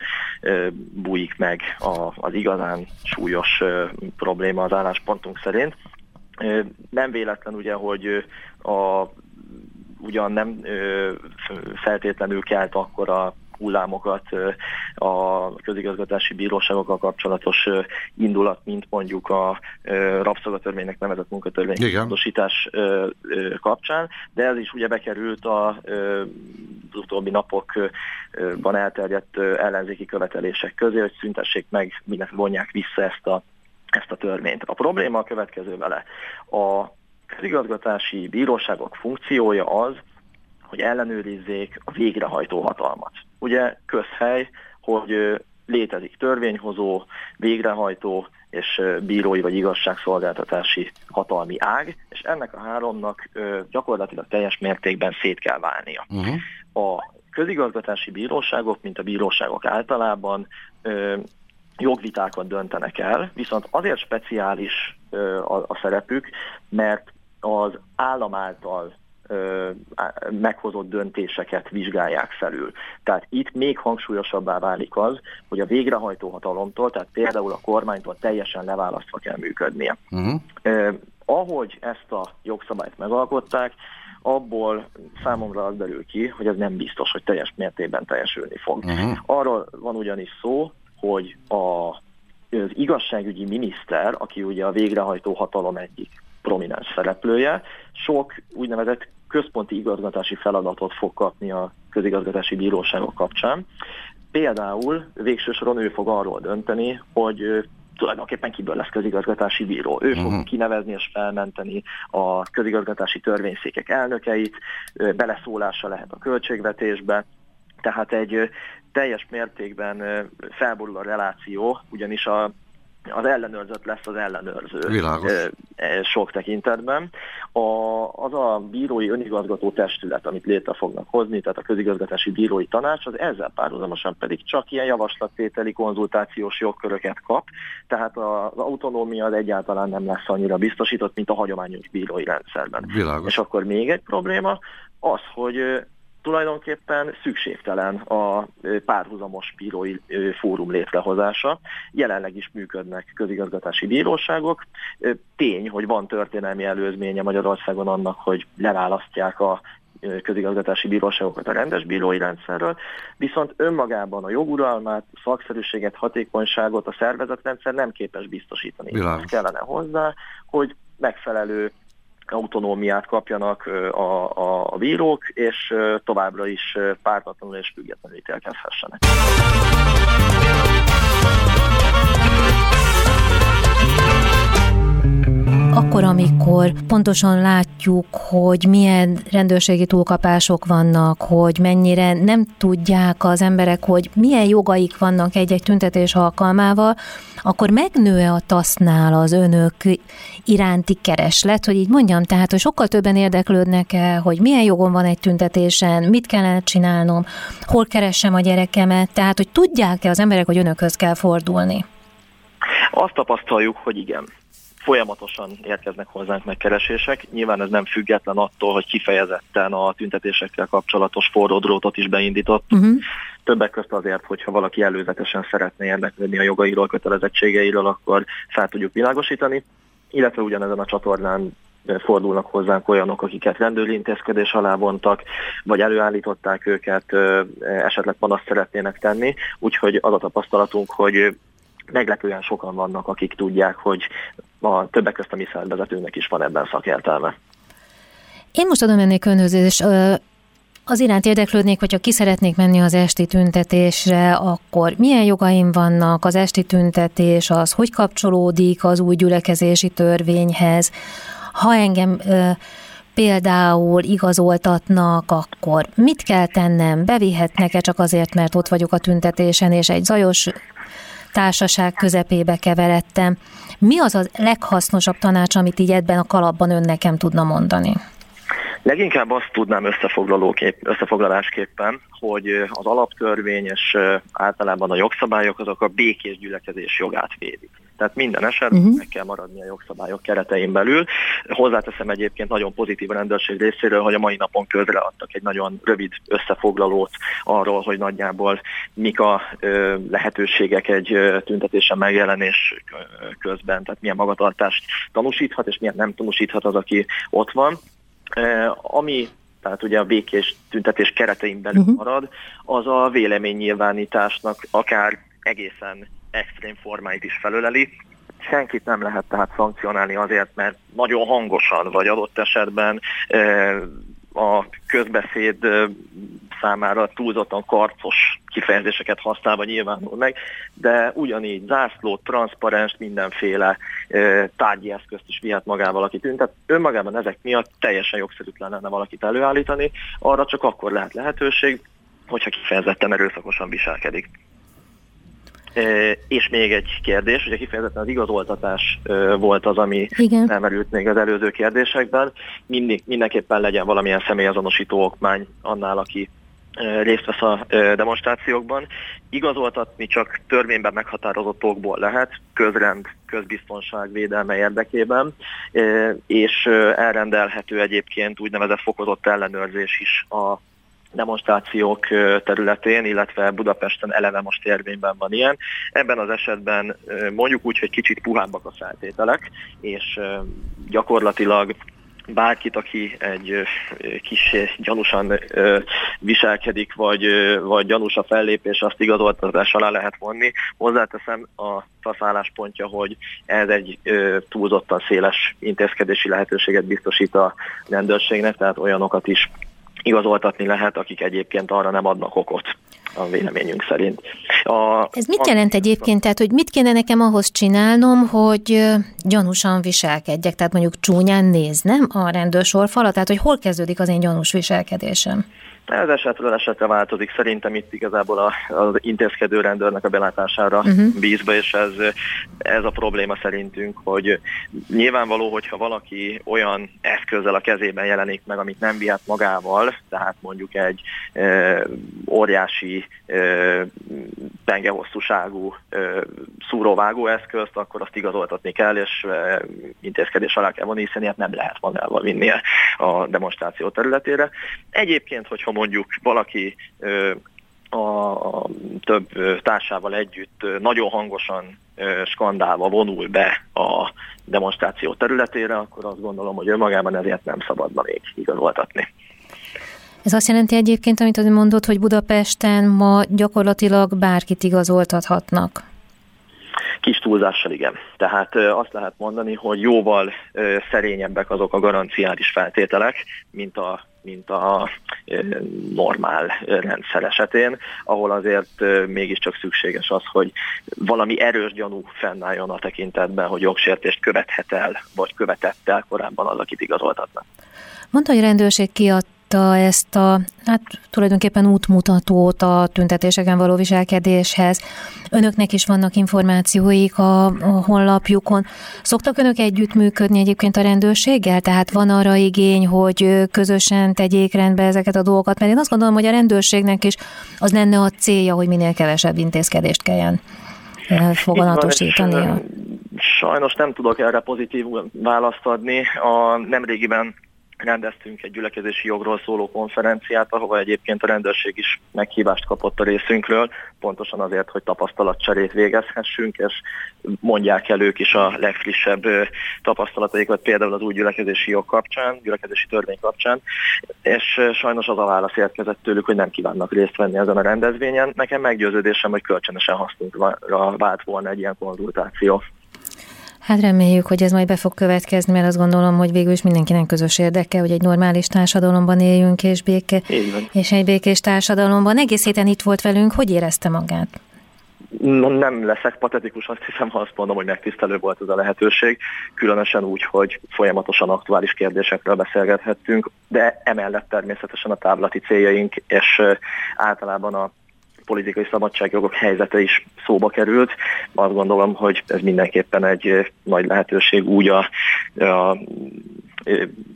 bújik meg az igazán súlyos probléma az álláspontunk szerint. Nem véletlen ugye, hogy a, ugyan nem feltétlenül kelt akkor a hullámokat a közigazgatási bíróságokkal kapcsolatos indulat, mint mondjuk a rabszolgatörvénynek nevezett munkatörvénybiztosítás kapcsán, de ez is ugye bekerült a, az utóbbi napokban elterjedt ellenzéki követelések közé, hogy szüntessék meg, minek vonják vissza ezt a ezt a törvényt. A probléma a következő vele. A közigazgatási bíróságok funkciója az, hogy ellenőrizzék a végrehajtó hatalmat. Ugye közhely, hogy létezik törvényhozó, végrehajtó és bírói vagy igazságszolgáltatási hatalmi ág, és ennek a háromnak gyakorlatilag teljes mértékben szét kell válnia. Uh-huh. A közigazgatási bíróságok, mint a bíróságok általában jogvitákat döntenek el, viszont azért speciális a, a szerepük, mert az állam által meghozott döntéseket vizsgálják felül. Tehát itt még hangsúlyosabbá válik az, hogy a végrehajtó hatalomtól, tehát például a kormánytól teljesen leválasztva kell működnie. Uh-huh. Eh, ahogy ezt a jogszabályt megalkották, abból számomra az derül ki, hogy ez nem biztos, hogy teljes mértékben teljesülni fog. Uh-huh. Arról van ugyanis szó, hogy a, az igazságügyi miniszter, aki ugye a végrehajtó hatalom egyik prominens szereplője, sok úgynevezett központi igazgatási feladatot fog kapni a közigazgatási bíróságok kapcsán. Például végső soron ő fog arról dönteni, hogy tulajdonképpen kiből lesz közigazgatási bíró. Ő fog uh-huh. kinevezni és felmenteni a közigazgatási törvényszékek elnökeit, beleszólása lehet a költségvetésbe, tehát egy teljes mértékben felborul a reláció, ugyanis a az ellenőrzött lesz az ellenőrző Világos. sok tekintetben. A, az a bírói önigazgató testület, amit létre fognak hozni, tehát a közigazgatási bírói tanács, az ezzel párhuzamosan pedig csak ilyen javaslattételi konzultációs jogköröket kap, tehát az autonómia az egyáltalán nem lesz annyira biztosított, mint a hagyományos bírói rendszerben. Világos. És akkor még egy probléma az, hogy tulajdonképpen szükségtelen a párhuzamos bírói fórum létrehozása. Jelenleg is működnek közigazgatási bíróságok. Tény, hogy van történelmi előzménye Magyarországon annak, hogy leválasztják a közigazgatási bíróságokat a rendes bírói rendszerről, viszont önmagában a joguralmát, szakszerűséget, hatékonyságot a szervezetrendszer nem képes biztosítani. Világos. Kellene hozzá, hogy megfelelő autonómiát kapjanak a, a, a bírók, és továbbra is pártatlanul és függetlenül ítélkezhessenek. Amikor pontosan látjuk, hogy milyen rendőrségi túlkapások vannak, hogy mennyire nem tudják az emberek, hogy milyen jogaik vannak egy-egy tüntetés alkalmával, akkor megnő-e a tasznál az önök iránti kereslet, hogy így mondjam, tehát, hogy sokkal többen érdeklődnek el, hogy milyen jogom van egy tüntetésen, mit kellene csinálnom, hol keressem a gyerekemet, tehát, hogy tudják-e az emberek, hogy önökhöz kell fordulni? Azt tapasztaljuk, hogy igen folyamatosan érkeznek hozzánk megkeresések. Nyilván ez nem független attól, hogy kifejezetten a tüntetésekkel kapcsolatos forró drótot is beindított. Uh-huh. Többek között azért, hogyha valaki előzetesen szeretné érdeklődni a jogairól, kötelezettségeiről, akkor fel tudjuk világosítani, illetve ugyanezen a csatornán fordulnak hozzánk olyanok, akiket rendőri intézkedés alá vontak, vagy előállították őket, esetleg panaszt szeretnének tenni, úgyhogy az a tapasztalatunk, hogy meglepően sokan vannak, akik tudják, hogy a többek között a mi szervezetünknek is van ebben szakértelme. Én most adom ennék önhöz, és az iránt érdeklődnék, hogyha ki szeretnék menni az esti tüntetésre, akkor milyen jogaim vannak, az esti tüntetés, az hogy kapcsolódik az új gyülekezési törvényhez, ha engem például igazoltatnak, akkor mit kell tennem, bevihetnek-e csak azért, mert ott vagyok a tüntetésen, és egy zajos társaság közepébe keveredtem. Mi az a leghasznosabb tanács, amit így ebben a kalapban ön nekem tudna mondani? Leginkább azt tudnám összefoglalókép, összefoglalásképpen, hogy az alaptörvény és általában a jogszabályok azok a békés gyülekezés jogát védik. Tehát minden esetben uh-huh. meg kell maradni a jogszabályok keretein belül. Hozzáteszem egyébként nagyon pozitív rendőrség részéről, hogy a mai napon közreadtak egy nagyon rövid összefoglalót arról, hogy nagyjából mik a ö, lehetőségek egy ö, tüntetésen megjelenés közben, tehát milyen magatartást tanúsíthat, és milyen nem tanúsíthat az, aki ott van. E, ami tehát ugye a békés tüntetés keretein belül uh-huh. marad, az a véleménynyilvánításnak akár egészen extrém formáit is felöleli. Senkit nem lehet tehát szankcionálni azért, mert nagyon hangosan, vagy adott esetben a közbeszéd számára túlzottan karcos kifejezéseket használva nyilvánul meg, de ugyanígy zászlót, transzparens, mindenféle tárgyi eszközt is vihet magával, aki tűnt. Tehát önmagában ezek miatt teljesen jogszerűtlen lenne valakit előállítani, arra csak akkor lehet lehetőség, hogyha kifejezetten erőszakosan viselkedik. És még egy kérdés, ugye kifejezetten az igazoltatás volt az, ami Igen. elmerült még az előző kérdésekben. Mindig, mindenképpen legyen valamilyen személyazonosító okmány annál, aki részt vesz a demonstrációkban. Igazoltatni csak törvényben meghatározott okból lehet, közrend, közbiztonság védelme érdekében, és elrendelhető egyébként úgynevezett fokozott ellenőrzés is a demonstrációk területén, illetve Budapesten eleve most érvényben van ilyen. Ebben az esetben mondjuk úgy, hogy kicsit puhábbak a feltételek, és gyakorlatilag bárkit, aki egy kis gyanúsan viselkedik, vagy, vagy gyanús a fellépés, azt igazoltatás alá lehet vonni. Hozzáteszem a TASZ pontja, hogy ez egy túlzottan széles intézkedési lehetőséget biztosít a rendőrségnek, tehát olyanokat is igazoltatni lehet, akik egyébként arra nem adnak okot a véleményünk szerint. A, Ez mit jelent egyébként? Tehát, hogy mit kéne nekem ahhoz csinálnom, hogy gyanúsan viselkedjek? Tehát mondjuk csúnyán néznem a rendőrsorfalat? Tehát, hogy hol kezdődik az én gyanús viselkedésem? Ez esetről esetre változik. Szerintem itt igazából a, az intézkedő rendőrnek a belátására uh-huh. bízva, és ez, ez a probléma szerintünk, hogy nyilvánvaló, hogyha valaki olyan eszközzel a kezében jelenik meg, amit nem vihet magával, tehát mondjuk egy e, óriási e, pengehosszúságú e, szúróvágó eszközt, akkor azt igazoltatni kell, és e, intézkedés alá kell vonni, hiszen ilyet nem lehet magával vinnie a demonstráció területére. Egyébként, hogyha mondjuk valaki a több társával együtt nagyon hangosan skandálva vonul be a demonstráció területére, akkor azt gondolom, hogy önmagában ezért nem szabadna még igazoltatni. Ez azt jelenti egyébként, amit az mondott, hogy Budapesten ma gyakorlatilag bárkit igazoltathatnak kis túlzással igen. Tehát azt lehet mondani, hogy jóval szerényebbek azok a garanciális feltételek, mint a mint a normál rendszer esetén, ahol azért mégiscsak szükséges az, hogy valami erős gyanú fennálljon a tekintetben, hogy jogsértést követhet el, vagy követett el korábban az, akit igazoltatnak. Mondta, hogy rendőrség kiadt adta ezt a, hát tulajdonképpen útmutatót a tüntetéseken való viselkedéshez. Önöknek is vannak információik a, a honlapjukon. Szoktak önök együttműködni egyébként a rendőrséggel? Tehát van arra igény, hogy közösen tegyék rendbe ezeket a dolgokat? Mert én azt gondolom, hogy a rendőrségnek is az lenne a célja, hogy minél kevesebb intézkedést kelljen foganatosítania. Sajnos nem tudok erre pozitív választ adni. A nemrégiben rendeztünk egy gyülekezési jogról szóló konferenciát, ahova egyébként a rendőrség is meghívást kapott a részünkről, pontosan azért, hogy tapasztalatcserét végezhessünk, és mondják el ők is a legfrissebb tapasztalataikat, például az új gyülekezési jog kapcsán, gyülekezési törvény kapcsán, és sajnos az a válasz érkezett tőlük, hogy nem kívánnak részt venni ezen a rendezvényen. Nekem meggyőződésem, hogy kölcsönösen hasznunkra vált volna egy ilyen konzultáció. Hát reméljük, hogy ez majd be fog következni, mert azt gondolom, hogy végül is mindenkinek közös érdeke, hogy egy normális társadalomban éljünk, és, béke, és egy békés társadalomban. Egész héten itt volt velünk, hogy érezte magát? Nem leszek patetikus, azt hiszem, ha azt mondom, hogy megtisztelő volt ez a lehetőség, különösen úgy, hogy folyamatosan aktuális kérdésekről beszélgethettünk, de emellett természetesen a távlati céljaink, és általában a politikai szabadságjogok helyzete is szóba került. Azt gondolom, hogy ez mindenképpen egy nagy lehetőség úgy a, a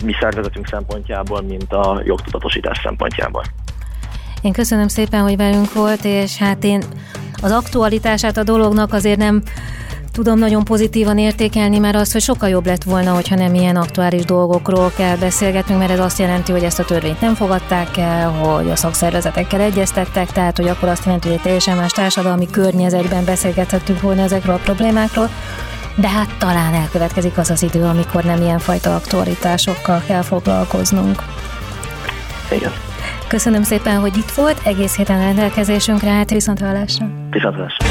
mi szervezetünk szempontjából, mint a jogtudatosítás szempontjából. Én köszönöm szépen, hogy velünk volt, és hát én az aktualitását a dolognak azért nem tudom nagyon pozitívan értékelni, mert az, hogy sokkal jobb lett volna, hogyha nem ilyen aktuális dolgokról kell beszélgetnünk, mert ez azt jelenti, hogy ezt a törvényt nem fogadták el, hogy a szakszervezetekkel egyeztettek, tehát hogy akkor azt jelenti, hogy egy teljesen más társadalmi környezetben beszélgethettünk volna ezekről a problémákról. De hát talán elkövetkezik az az idő, amikor nem ilyen fajta aktualitásokkal kell foglalkoznunk. Igen. Köszönöm szépen, hogy itt volt, egész héten rendelkezésünkre állt, viszont hallásra. Viszont hallásra.